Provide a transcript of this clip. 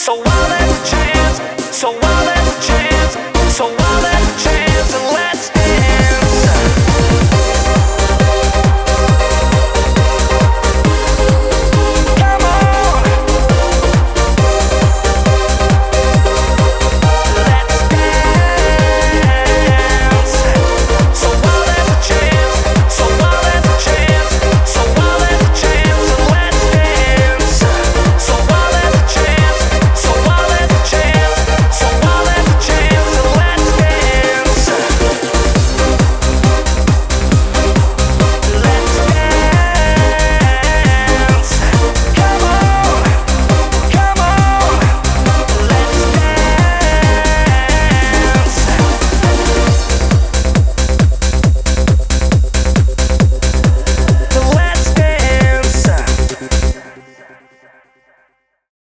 So while there's a chance, so while